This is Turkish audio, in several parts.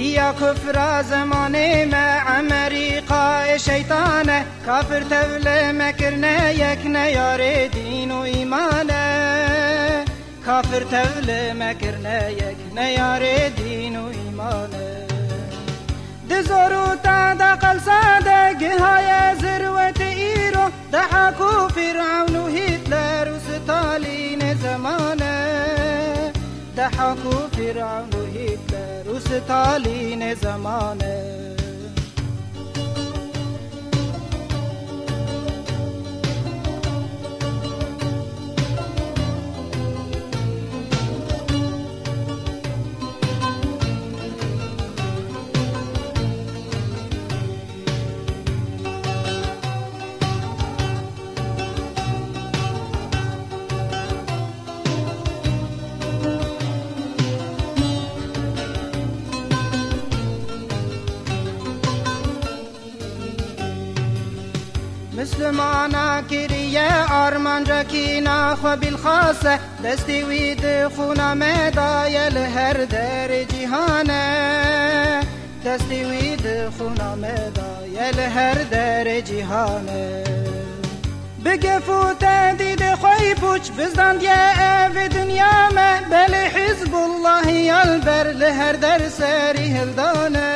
دیا کفر زمانه ما امریکا شیطانه کافر توله مکرنه یک نیار دین و ایمانه کافر توله مکرنه یک نیار دین و ایمانه دزورو تا دا قلصا دا گهای زروت ایرو دحاکو فرعون و هیتلر و ستالین زمانه دحاکو فرعون و ስታሊኔ ዘማነ مسلمانا کریه آرمان رکینا خو بالخاصه دستی وید خونا مدایل هر در جهانه دستی وید خونا مدایل هر در جهانه بگفو تهدید خوی پوچ بزدان دیه او دنیا من بل حزب الله یلبر لهر در سری هلدانه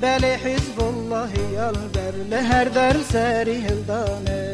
بل حزب الله یلبر her der seri hildane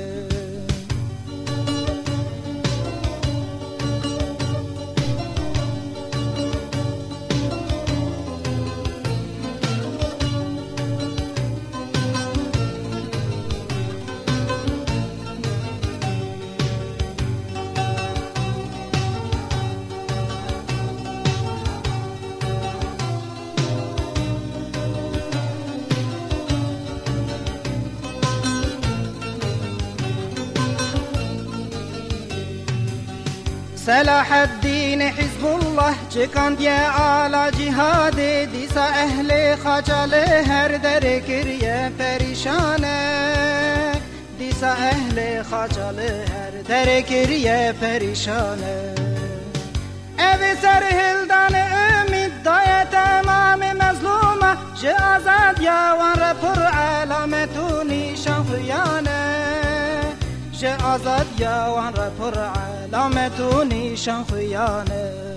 Selahaddin Hizbullah, çıkan diye ala cihad edise ehli hacale her der kiriye perişane dise ehli hacale her der kiriye perişane evi ser hildan جه آزاد وان را پر علامتونی نیشان خیانه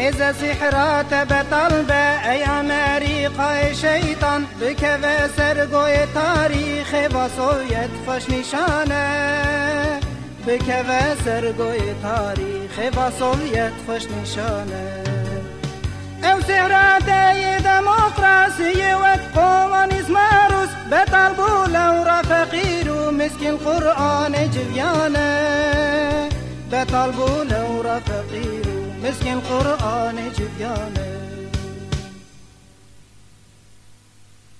نزا سحرات بطلبه ای امریکای شیطان بکه و سرگوی تاریخ و سویت فش نشانه بکه و سرگوی تاریخ وصويت سویت فش نشانه او سهرات دموقراسی و قومانیزم روز بطل بولو را فقیر و مسکین قرآن جویانه بطل بولو را مسكين قرآن جبيانه